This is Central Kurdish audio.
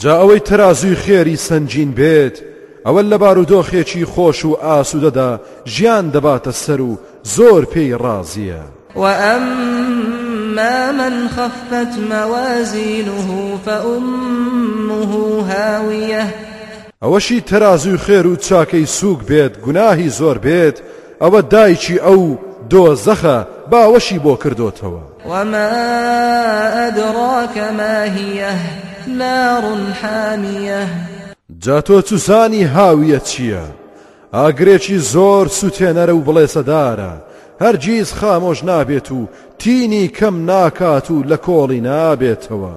جا ئەوەی تەرازووی خێری سەنگین بێت ئەوە لە بارودۆخێکی خۆش و ئاسوودەدا ژیان دەباتە سەر و زۆر پێی ڕازییە. وَأَمَّا مَنْ خَفَّتْ مَوَازِینُهُ فَأُمُّهُ هَاوِیَةٌ. ئەوەشی تەرازووی خێر و چاکەی سووک بێت گوناهی زۆر بێت ئەوە دایکی ئەو دۆزەخە باوەشی بۆ کردۆتەوە. وما ادراک ما هیە نار حامیە. جا تۆ چزانی هاویە چییە؟ ئاگرێکی زۆر سوتێنەرە و بڵێسەدارە، هەرگیز خامۆش نابێت و تینی کەم ناکات و لەکۆڵی نابێتەوە.